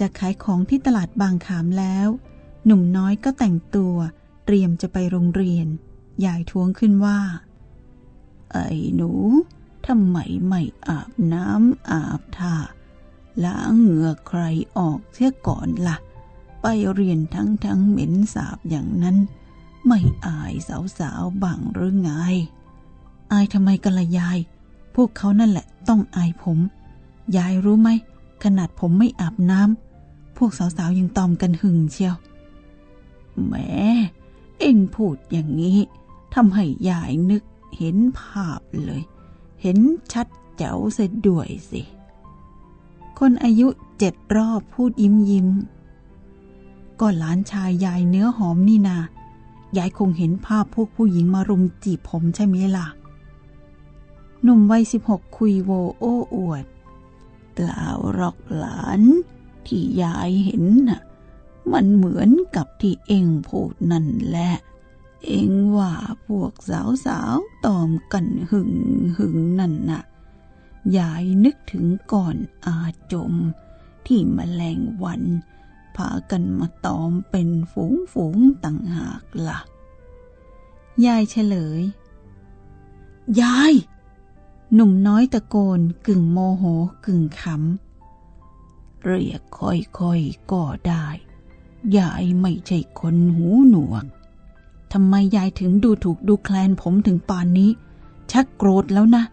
จากขายของที่ตลาดบางขามแล้ว หนุ่มน้อยก็แต่งตัว เตรียมจะไปโรงเรียนยายท้วงขึ้นว่า ไอ้หนูทำไมไม่อาบน้ำอาบท่าล้างเหงื่อใครออกเสียก่อนละ่ะ ไปเรียนทั้งทั้งเหม็นสาบอย่างนั้น ไม่อายสาวๆบังหรือไง อายทำไมกันละยาย พวกเขานั่นแหละต้องอายผม ยายรู้ไหม ขนาดผมไม่อาบน้ำพวกสาวๆยังตอมกันหึงเชียวแหมเอ็งพูดอย่างนี้ทำให้ยายนึกเห็นภาพเลย เห็นชัดเจ๋วเสียด้วยสิ คนอายุเจ็ดรอบพูดยิ้มยิ้มก็หลานชายยายเนื้อหอมนี่นายายคงเห็นภาพพวกผู้หญิงมารุมจีบผมใช่ไหมล่ะ หนุ่มวัยสิบหกคุยโวโอ้อวด เปล่าหรอกหลาน ที่ยายเห็นน่ะ มันเหมือนกับที่เองพูดนั่นแหละ เองว่าพวกสาวสาวตอมกันหึงหึงนั่นน่ะ ยายนึกถึงก่อนอาจม ที่มแมลงวันพากันมาตอมเป็นฝูงฝูงต่างหากละ่ะ ยายเฉลย ยาย หนุ่มน้อยตะโกนกึ่งโมโหกึ่งขำ เรียกค่อยๆก็ได้ ยายไม่ใช่คนหูหนวก ทำไมยายถึงดูถูกดูแคลนผมถึงป่านนี้ ชักโกรธแล้วนะ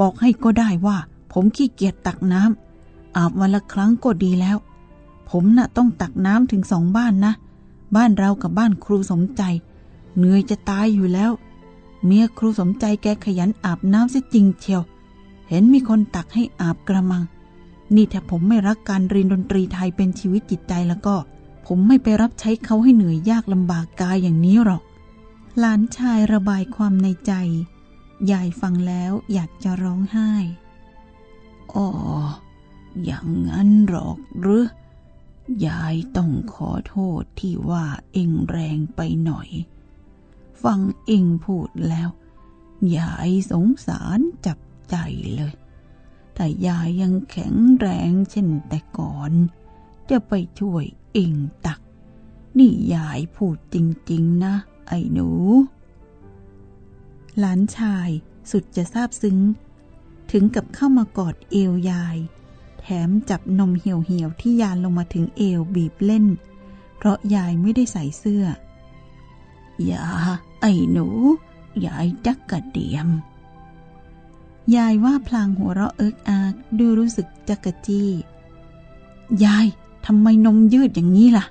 บอกให้ก็ได้ว่า ผมขี้เกียจตักน้ำอาบวันละครั้งก็ดีแล้ว ผมนะ่ะต้องตักน้ำถึงสองบ้านนะ บ้านเรากับบ้านครูสมใจ เหนื่อยจะตายอยู่แล้ว เมียครูสมใจแกขยันอาบน้ำซะจริงเชียว เห็นมีคนตักให้อาบกระมัง นี่ถ้าผมไม่รักการเรียนดนตรีไทยเป็นชีวิตจิตใจแล้วก็ ผมไม่ไปรับใช้เขาให้เหนื่อยยากลำบากกายอย่างนี้หรอก หลานชายระบายความในใจ ยายฟังแล้วอยากจะร้องไห้ อ๋อ อย่างนั้นหรอกหรือยายต้องขอโทษที่ว่าเองแรงไปหน่อย ฟังเองพูดแล้ว ยายสงสารจับใจเลย แต่ยายยังแข็งแรงเช่นแต่ก่อน จะไปช่วยเองตัก นี่ยายพูดจริง ๆ นะ ไอ้หนู หลานชายสุดจะซาบซึ้ง ถึงกับเข้ามากอดเอวยาย แถมจับนมเหี่ยวเหี่ยวที่ยานลงมาถึงเอวบีบเล่น เพราะยายไม่ได้ใส่เสื้อ อย่า ไอ้หนู ยายจักกระเดียม ยายว่าพลางหัวเราะเอิกอากด้วยรู้สึกจักกะจี้ ยายทำไมนมยืดอย่างนี้ล่ะ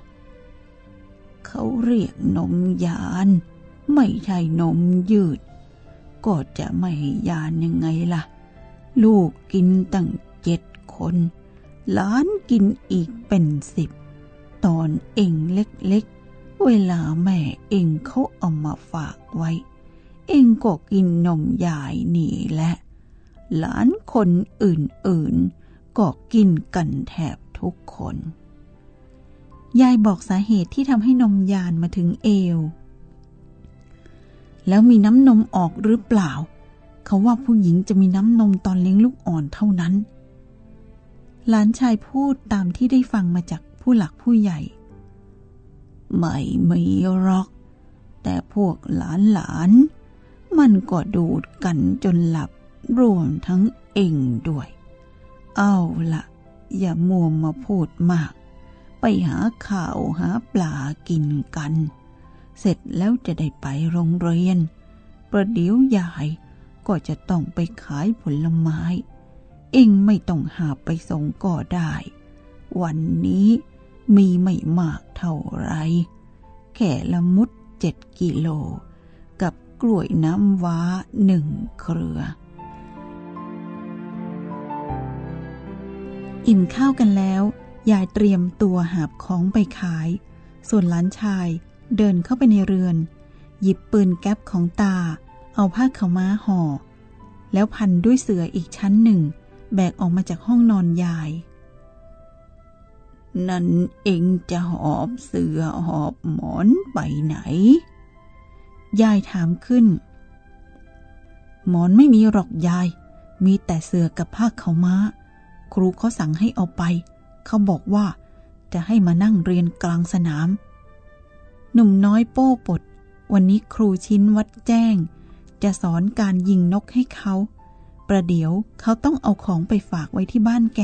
เขาเรียกนมยาน ไม่ใช่นมยืด ก็จะไม่ยานยังไงล่ะ ลูกกินตั้งเจ็ดคนหลานกินอีกเป็นสิบ ตอนเองเล็ก เวลาแม่เองเขาเอามาฝากไว้ เองก็กินนมยายนี่แหละ หลานคนอื่นๆ ก็กินกันแทบทุกคน ยายบอกสาเหตุที่ทำให้นมยานมาถึงเอว แล้วมีน้ำนมออกหรือเปล่า เขาว่าผู้หญิงจะมีน้ำนมตอนเลี้ยงลูกอ่อนเท่านั้น หลานชายพูดตามที่ได้ฟังมาจากผู้หลักผู้ใหญ่ ไม่มีหรอก แต่พวกหลานหลานมันก็ดูดกันจนหลับรวมทั้งเองด้วย เอาละอย่ามัวมาพูดมาก ไปหาข่าวหาปลากินกัน เสร็จแล้วจะได้ไปโรงเรียน ประเดี๋ยวยายก็จะต้องไปขายผลไม้ เองไม่ต้องหาไปส่งก็ได้ วันนี้ มีไม่มากเท่าไร แค่ละมุดเจ็ดกิโล กับกล้วยน้ำว้าหนึ่งเครือ อิ่มข้าวกันแล้ว ยายเตรียมตัวหาบของไปขาย ส่วนหลานชายเดินเข้าไปในเรือน หยิบปืนแก๊ปของตา เอาผ้าขาวม้าห่อ แล้วพันด้วยเสืออีกชั้นหนึ่ง แบกออกมาจากห้องนอนยาย นั่นเองจะหอบเสือหอบหมอนไปไหน ยายถามขึ้น หมอนไม่มีหรอกยาย มีแต่เสือกับผ้าเขาม้า ครูเขาสั่งให้เอาไป เขาบอกว่า จะให้มานั่งเรียนกลางสนาม หนุ่มน้อยโป้ปด วันนี้ครูชิ้นวัดแจ้ง จะสอนการยิงนกให้เขา ประเดี๋ยวเขาต้องเอาของไปฝากไว้ที่บ้านแก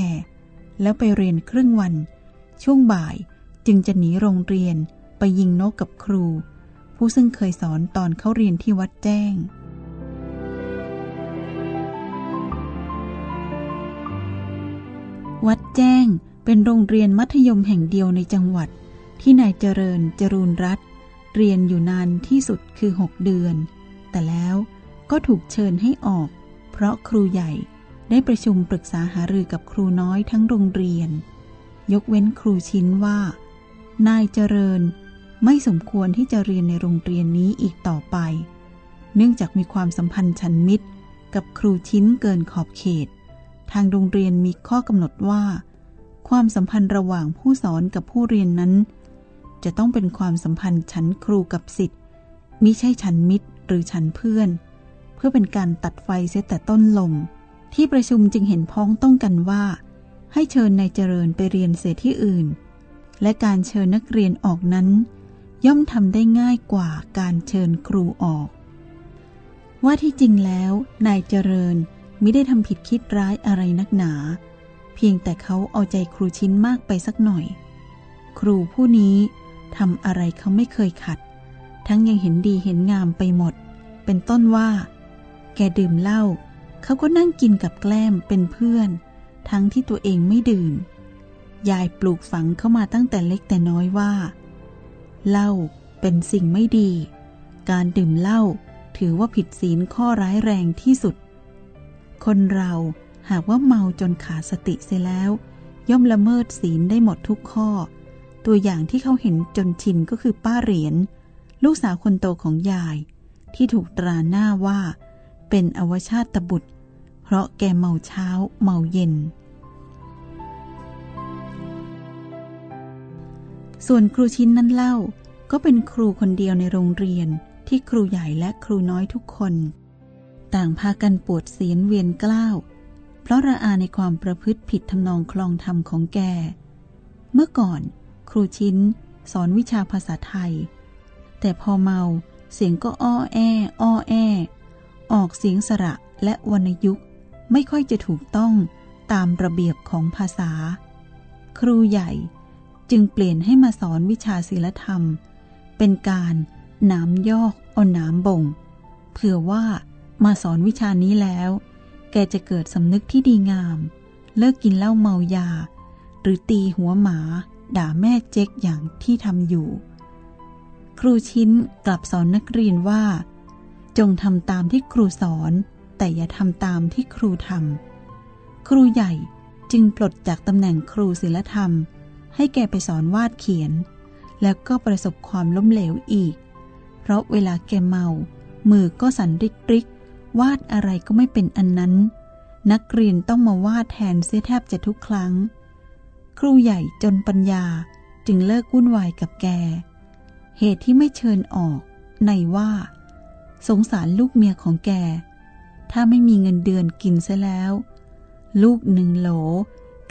แล้วไปเรียนครึ่งวัน ช่วงบ่ายจึงจะหนีโรงเรียนไปยิงนกกับครู ผู้ซึ่งเคยสอนตอนเขาเรียนที่วัดแจ้ง วัดแจ้งเป็นโรงเรียนมัธยมแห่งเดียวในจังหวัด ที่นายเจริญจรูนรัตเรียนอยู่นานที่สุดคือหกเดือน แต่แล้วก็ถูกเชิญให้ออก เพราะครูใหญ่ได้ประชุมปรึกษาหารือกับครูน้อยทั้งโรงเรียน ยกเว้นครูชิ้นว่า นายเจริญไม่สมควรที่จะเรียนในโรงเรียนนี้อีกต่อไป เนื่องจากมีความสัมพันธ์ชันมิตร กับครูชิ้นเกินขอบเขต ทางโรงเรียนมีข้อกำหนดว่า ความสัมพันธ์ระหว่างผู้สอนกับผู้เรียนนั้น จะต้องเป็นความสัมพันธ์ฉันครูกับสิทธิ์มิใช่ฉันมิตรหรือฉันเพื่อน เพื่อเป็นการตัดไฟเสียแต่ต้นลมที่ประชุมจึงเห็นพ้องต้องกันว่า ให้เชิญนายเจริญไปเรียนเสียที่อื่น และการเชิญนักเรียนออกนั้น ย่อมทำได้ง่ายกว่าการเชิญครูออก ว่าที่จริงแล้วนายเจริญไมิได้ทำผิดคิดร้ายอะไรนักหนา เพียงแต่เขาเอาใจครูชิ้นมากไปสักหน่อย ครูผู้นี้ทำอะไรเขาไม่เคยขัด ทั้งยังเห็นดีเห็นงามไปหมด เป็นต้นว่า แกดื่มเหล้าเขาก็นั่งกินกับแกล้มเป็นเพื่อน ทั้งที่ตัวเองไม่ดื่ม ยายปลูกฝังเข้ามาตั้งแต่เล็กแต่น้อยว่า เหล้าเป็นสิ่งไม่ดี การดื่มเหล้าถือว่าผิดศีลข้อร้ายแรงที่สุด คนเราหากว่าเมาจนขาดสติเสียแล้ว ย่อมละเมิดศีลได้หมดทุกข้อ ตัวอย่างที่เขาเห็นจนชินก็คือป้าเหรียญลูกสาวคนโตของยาย ที่ถูกตราหน้าว่า เป็นอวชาตบุตร เพราะแกเมาเช้าเมาเย็น ส่วนครูชิ้นนั้นเล่าก็เป็นครูคนเดียวในโรงเรียนที่ครูใหญ่และครูน้อยทุกคน ต่างพากันปวดเสียนเวียนกล้าว เพราะระอาในความประพฤติผิดทำนองคลองธรรมของแก เมื่อก่อน ครูชิ้นสอนวิชาภาษาไทย แต่พอเมาเสียงก็อ้อแออ้อแอ ออกเสียงสระและวรรณยุกต์ ไม่ค่อยจะถูกต้องตามระเบียบของภาษา ครูใหญ่จึงเปลี่ยนให้มาสอนวิชาศิลธรรม เป็นการน้ำยอกเอาน้ำบ่ง เผื่อว่ามาสอนวิชานี้แล้ว แกจะเกิดสำนึกที่ดีงาม เลิกกินเหล้าเมายา หรือตีหัวหมาด่าแม่เจ๊กอย่างที่ทำอยู่ ครูชิ้นกลับสอนนักเรียนว่า จงทำตามที่ครูสอน แต่อย่าทำตามที่ครูทำครูใหญ่จึงปลดจากตำแหน่งครูศิลธรรม ให้แกไปสอนวาดเขียน แล้วก็ประสบความล้มเหลวอีก เพราะเวลาแกเมา มือก็สั่นริกริกวาดอะไรก็ไม่เป็นอันนั้น นักเรียนต้องมาวาดแทนเสียแทบจะทุกครั้ง ครูใหญ่จนปัญญาจึงเลิกวุ่นวายกับแก เหตุที่ไม่เชิญออก ในว่า สงสารลูกเมียของแก ถ้าไม่มีเงินเดือนกินซะแล้ว ลูกหนึ่งโหล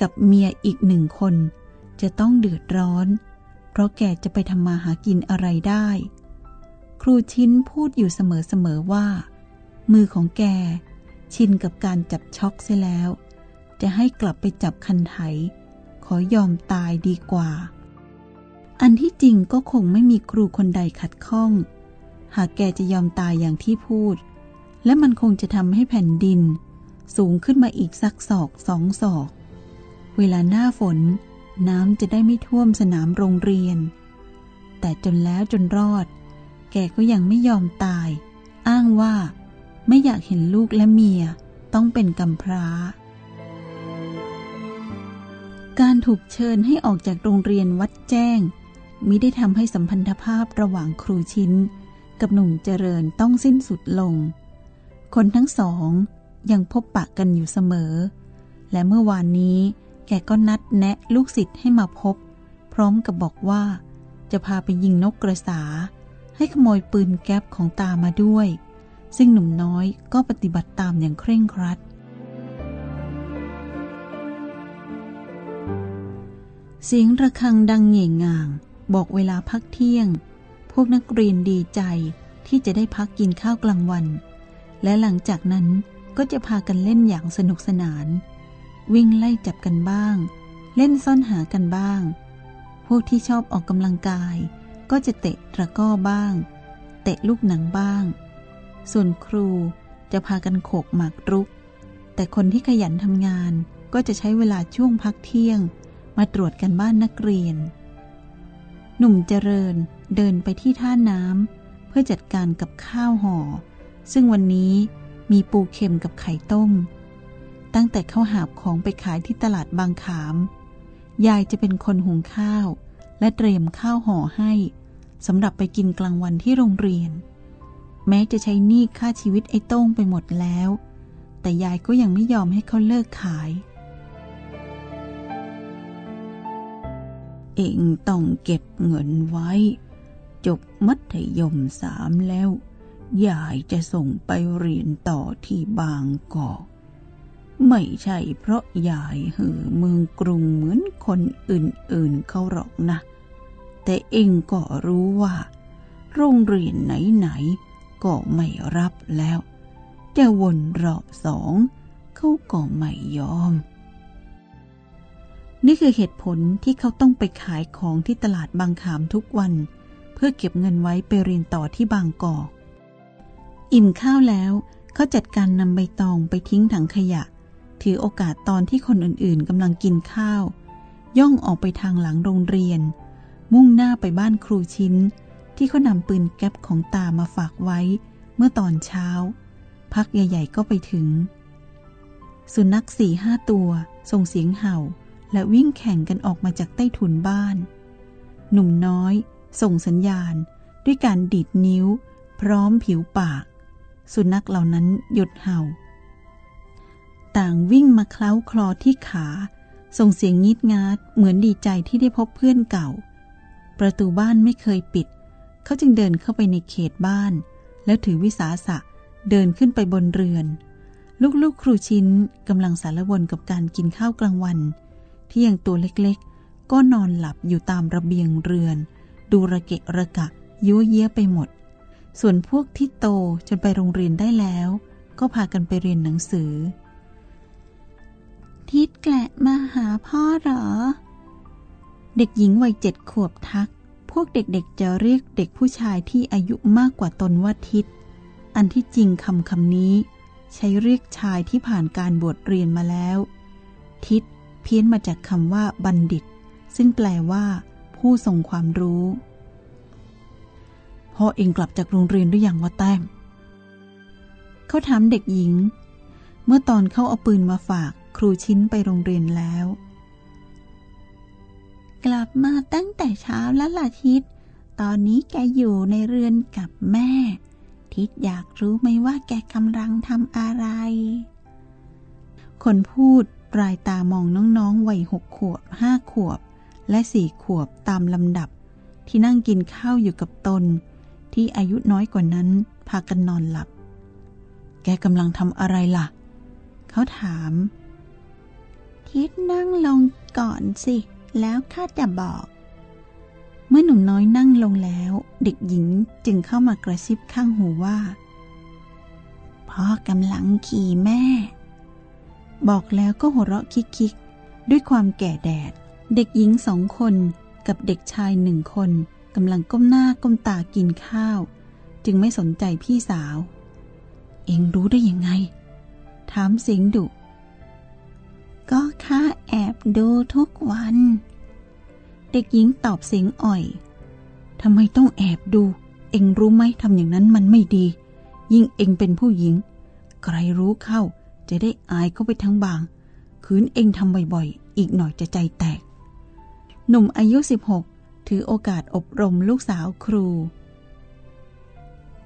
กับเมียอีกหนึ่งคน จะต้องเดือดร้อน เพราะแกจะไปทำมาหากินอะไรได้ ครูชิ้นพูดอยู่เสมอๆว่า มือของแกชินกับการจับช็อกเสียแล้ว จะให้กลับไปจับคันไถ ขอยอมตายดีกว่า อันที่จริงก็คงไม่มีครูคนใดขัดข้อง หากแกจะยอมตายอย่างที่พูด และมันคงจะทำให้แผ่นดิน สูงขึ้นมาอีกสักศอกสองศอก เวลาหน้าฝน น้ำจะได้ไม่ท่วมสนามโรงเรียน แต่จนแล้วจนรอด แกก็ยังไม่ยอมตาย อ้างว่าไม่อยากเห็นลูกและเมียต้องเป็นกำพร้า การถูกเชิญให้ออกจากโรงเรียนวัดแจ้งมิได้ทำให้สัมพันธภาพระหว่างครูชิ้น กับหนุ่มเจริญต้องสิ้นสุดลง คนทั้งสองยังพบปะกันอยู่เสมอ และเมื่อวานนี้แกก็นัดแนะลูกศิษย์ให้มาพบ พร้อมกับบอกว่า จะพาไปยิงนกกระสา ให้ขโมยปืนแก๊ปของตามาด้วย ซึ่งหนุ่มน้อยก็ปฏิบัติตามอย่างเคร่งครัด เสียงระฆังดังเหง่งง่างบอกเวลาพักเที่ยง พวกนักเรียนดีใจที่จะได้พักกินข้าวกลางวัน และหลังจากนั้นก็จะพากันเล่นอย่างสนุกสนาน วิ่งไล่จับกันบ้าง เล่นซ่อนหากันบ้าง พวกที่ชอบออกกำลังกาย ก็จะเตะตะก้อบ้าง เตะลูกหนังบ้าง ส่วนครูจะพากันโขกหมากรุก แต่คนที่ขยันทำงานก็จะใช้เวลาช่วงพักเที่ยง มาตรวจกันบ้านนักเรียน หนุ่มเจริญเดินไปที่ท่าน้ำเพื่อจัดการกับข้าวห่อ ซึ่งวันนี้มีปูเค็มกับไข่ต้ม ตั้งแต่เขาหาบของไปขายที่ตลาดบางขาม ยายจะเป็นคนหุงข้าว และเตรียมข้าวห่อให้สำหรับไปกินกลางวันที่โรงเรียน แม้จะใช้หนี้ค่าชีวิตไอ้โต้งไปหมดแล้ว แต่ยายก็ยังไม่ยอมให้เขาเลิกขาย เองต้องเก็บเงินไว้ จบมัธยมสามแล้ว ยายจะส่งไปเรียนต่อที่บางกอกไม่ใช่เพราะยายเห่อเมืองกรุงเหมือนคนอื่นๆเขาหรอกนะ แต่เองก็รู้ว่า โรงเรียนไหนๆก็ไม่รับแล้ว จะวนรอบสองเขาก็ไม่ยอม นี่คือเหตุผลที่เขาต้องไปขายของที่ตลาดบางขามทุกวัน เพื่อเก็บเงินไว้ไปเรียนต่อที่บางกอก อิ่มข้าวแล้วเขาจัดการนำใบตองไปทิ้งถังขยะ ถือโอกาสตอนที่คนอื่นๆกำลังกินข้าว ย่องออกไปทางหลังโรงเรียน มุ่งหน้าไปบ้านครูชิ้น ที่เขานำปืนแก๊ปของตามาฝากไว้ เมื่อตอนเช้า พักใหญ่ๆก็ไปถึง สุนัขสี่ห้าตัว ส่งเสียงเห่า และวิ่งแข่งกันออกมาจากใต้ถุนบ้าน หนุ่มน้อย ส่งสัญญาณ ด้วยการดีดนิ้ว พร้อมผิวปาก สุนัขเหล่านั้นหยุดเห่า ต่างวิ่งมาเคล้าคลอที่ขา ส่งเสียงงีดงาดเหมือนดีใจที่ได้พบเพื่อนเก่า ประตูบ้านไม่เคยปิด เขาจึงเดินเข้าไปในเขตบ้าน แล้วถือวิสาสะเดินขึ้นไปบนเรือน ลูกๆ ครูชิ้นกำลังสารวนกับการกินข้าวกลางวัน ที่ยังตัวเล็กๆ ก็นอนหลับอยู่ตามระเบียงเรือน ดูระเกะระกะยั่วเยี้ยไปหมด ส่วนพวกที่โตจนไปโรงเรียนได้แล้ว ก็พากันไปเรียนหนังสือ ทิดแกละมาหาพ่อหรอ เด็กหญิงวัยเจ็ดขวบทัก พวกเด็กๆจะเรียกเด็กผู้ชายที่อายุมากกว่าตนว่าทิด อันที่จริงคำคำนี้ ใช้เรียกชายที่ผ่านการบวชเรียนมาแล้ว ทิดเพี้ยนมาจากคำว่าบัณฑิต ซึ่งแปลว่า ผู้ทรงความรู้ พ่อเองกลับจากโรงเรียนหรือยังว่าแต้ม เขาถามเด็กหญิง เมื่อตอนเขาเอาปืนมาฝากครูชิ้นไปโรงเรียนแล้ว กลับมาตั้งแต่เช้าแล้วล่ะทิดตอนนี้แกอยู่ในเรือนกับแม่ ทิดอยากรู้ไหมว่าแกกำลังทำอะไร คนพูดรายตามองน้องๆวัยหกขวบห้าขวบ และสี่ขวบตามลำดับที่นั่งกินข้าวอยู่กับตน ที่อายุน้อยกว่านั้น พากันนอนหลับ แกกำลังทำอะไรล่ะ เขาถาม ทิดนั่งลงก่อนสิ แล้วข้าจะบอก เมื่อหนุ่มน้อยนั่งลงแล้ว เด็กหญิงจึงเข้ามากระซิบข้างหูว่า พ่อกำลังขี่แม่ บอกแล้วก็หัวเราะคิกๆ ด้วยความแก่แดด เด็กหญิงสองคนกับเด็กชายหนึ่งคน กำลังก้มหน้าก้มตากินข้าว จึงไม่สนใจพี่สาว เองรู้ได้ยังไง ถามเสียงดุก็ข้าแอบดูทุกวัน เด็กหญิงตอบเสียงอ่อยทำไมต้องแอบดู เองรู้ไหมทำอย่างนั้นมันไม่ดี ยิ่งเองเป็นผู้หญิง ใครรู้เข้าจะได้อายเข้าไปทั้งบาง คืนเองทำบ่อยๆ อีกหน่อยจะใจแตก หนุ่มอายุ 16 ถือโอกาสอบรมลูกสาวครู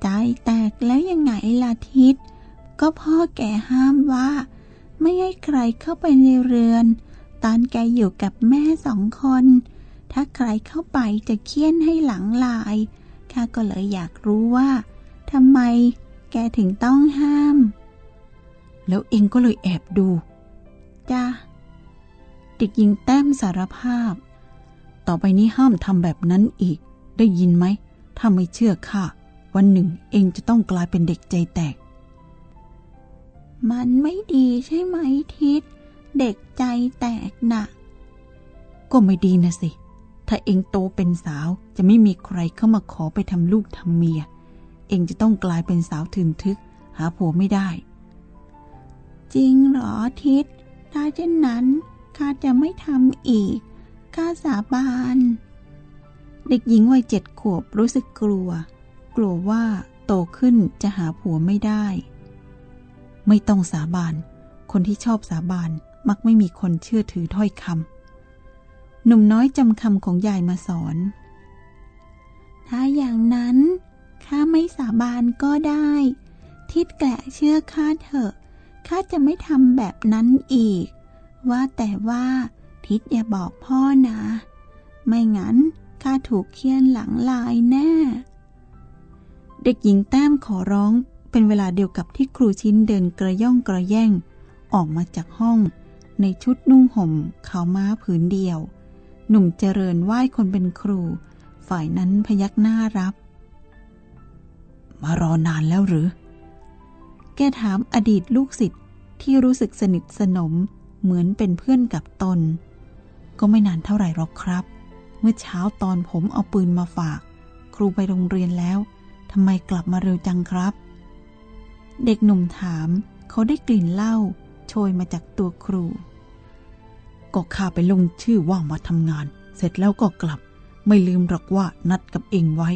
ใจแตกแล้วยังไงล่ะทิดก็พ่อแกห้ามว่า ไม่ให้ใครเข้าไปในเรือน ตอนแกอยู่กับแม่สองคน ถ้าใครเข้าไปจะเคี่ยนให้หลังลายข้าก็เลยอยากรู้ว่าทำไมแกถึงต้องห้าม แล้วเองก็เลยแอบดู จ้าเด็กหญิงแต้มสารภาพ ต่อไปนี้ห้ามทำแบบนั้นอีก ได้ยินไหม ถ้าไม่เชื่อข้าวันหนึ่งเองจะต้องกลายเป็นเด็กใจแตก มันไม่ดีใช่ไหมทิศเด็กใจแตกนะ่ะ ก็ไม่ดีนะสิ ถ้าเองโตเป็นสาวจะไม่มีใครเข้ามาขอไปทำลูกทำเมีย เองจะต้องกลายเป็นสาวถืนทึก หาผัวไม่ได้ จริงเหรอทิศถ้าเช่นนั้นข้าจะไม่ทำอีก ข้าสาบาน เด็กหญิงวัยเจ็ดขวบรู้สึกกลัว กลัวว่าโตขึ้นจะหาผัวไม่ได้ ไม่ต้องสาบาน คนที่ชอบสาบานมักไม่มีคนเชื่อถือถ้อยคำหนุ่มน้อยจำคำของยายมาสอน ถ้าอย่างนั้นข้าไม่สาบานก็ได้ ทิดแกะเชื่อข้าเถอะข้าจะไม่ทำแบบนั้นอีก ว่าแต่ว่า ทิดอย่าบอกพ่อนะ ไม่งั้นข้าถูกเคี่ยนหลังลายแน่ เด็กหญิงแต้มขอร้องเป็นเวลาเดียวกับที่ครูชิ้นเดินกระย่องกระแย่ง ออกมาจากห้อง ในชุดนุ่งห่มขาวม้าผืนเดียว หนุ่มเจริญไหว้คนเป็นครู ฝ่ายนั้นพยักหน้ารับ มารอนานแล้วหรือ แกถามอดีตลูกศิษย์ที่รู้สึกสนิทสนมเหมือนเป็นเพื่อนกับตน ก็ไม่นานเท่าไหร่หรอกครับ เมื่อเช้าตอนผมเอาปืนมาฝาก ครูไปโรงเรียนแล้วทำไมกลับมาเร็วจังครับ เด็กหนุ่มถาม เขาได้กลิ่นเหล้าโชยมาจากตัวครู ก็ข้าไปลงชื่อว่างมาทำงาน เสร็จแล้วก็กลับ ไม่ลืมหรอกว่านัดกับเองไว้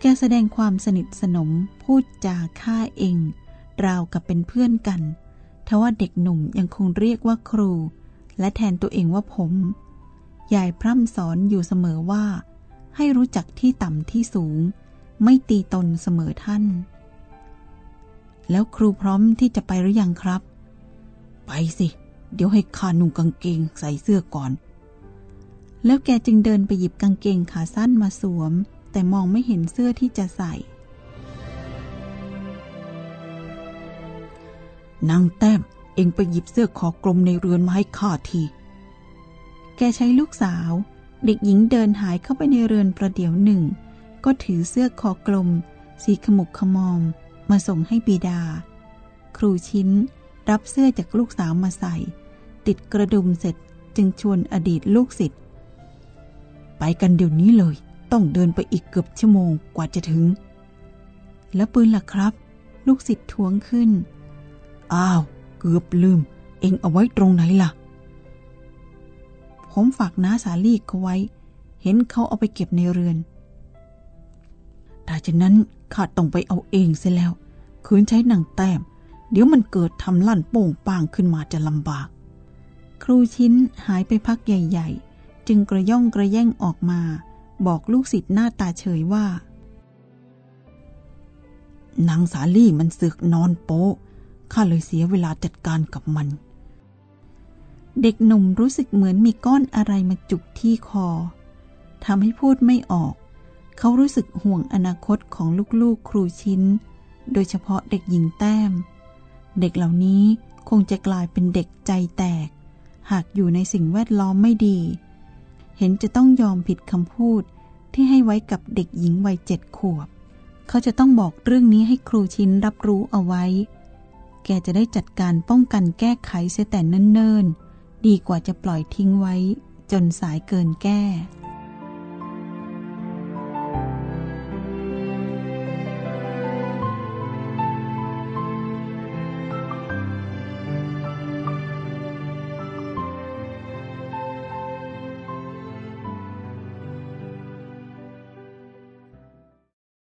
แกแสดงความสนิทสนมพูดจาฆ่าเอง ราวกับเป็นเพื่อนกันทว่าเด็กหนุ่มยังคงเรียกว่าครู และแทนตัวเองว่าผม ยายพร่ำสอนอยู่เสมอว่า ให้รู้จักที่ต่ำที่สูง ไม่ตีตนเสมอท่าน แล้วครูพร้อมที่จะไปหรือยังครับ ไปสิ เดี๋ยวให้ข้านุ่งกางเกงใส่เสื้อก่อน แล้วแกจึงเดินไปหยิบกางเกงขาสั้นมาสวม แต่มองไม่เห็นเสื้อที่จะใส่นางแต้ม เองไปหยิบเสื้อคอกลมในเรือนมาให้ข้าที แกใช้ลูกสาว เด็กหญิงเดินหายเข้าไปในเรือนประเดี๋ยวหนึ่ง ก็ถือเสื้อคอกลม สีขมุกขมอม มาส่งให้บิดา ครูชิ้นรับเสื้อจากลูกสาวมาใส่ ติดกระดุมเสร็จจึงชวนอดีตลูกศิษย์ไปกันเดี๋ยวนี้เลย ต้องเดินไปอีกเกือบชั่วโมงกว่าจะถึง แล้วปืนล่ะครับ ลูกศิษย์ทวงขึ้น อ้าว กือบลืม เองเอาไว้ตรงไหนล่ะ ผมฝากน้าสาลีเขาไว้ เห็นเขาเอาไปเก็บในเรือนถ้าฉะนั้นข้าต้องไปเอาเองเสียแล้ว คืนใช้หนังแต้ม เดี๋ยวมันเกิดทำลั่นโป่งปางขึ้นมาจะลำบาก ครูชิ้นหายไปพักใหญ่ ๆ จึงกระย่องกระแย่งออกมา บอกลูกศิษย์หน้าตาเฉยว่านางสาลี่มันสึกนอนโป๊ะ ข้าเลยเสียเวลาจัดการกับมัน เด็กหนุ่มรู้สึกเหมือนมีก้อนอะไรมาจุกที่คอทำให้พูดไม่ออก เขารู้สึกห่วงอนาคตของลูกๆครูชิ้น โดยเฉพาะเด็กหญิงแต้ม เด็กเหล่านี้คงจะกลายเป็นเด็กใจแตก หากอยู่ในสิ่งแวดล้อมไม่ดี เห็นจะต้องยอมผิดคำพูดที่ให้ไว้กับเด็กหญิงวัยเจ็ดขวบ เขาจะต้องบอกเรื่องนี้ให้ครูชิ้นรับรู้เอาไว้ แกจะได้จัดการป้องกันแก้ไขเสียแต่เนิ่นๆ ดีกว่าจะปล่อยทิ้งไว้ จนสายเกินแก้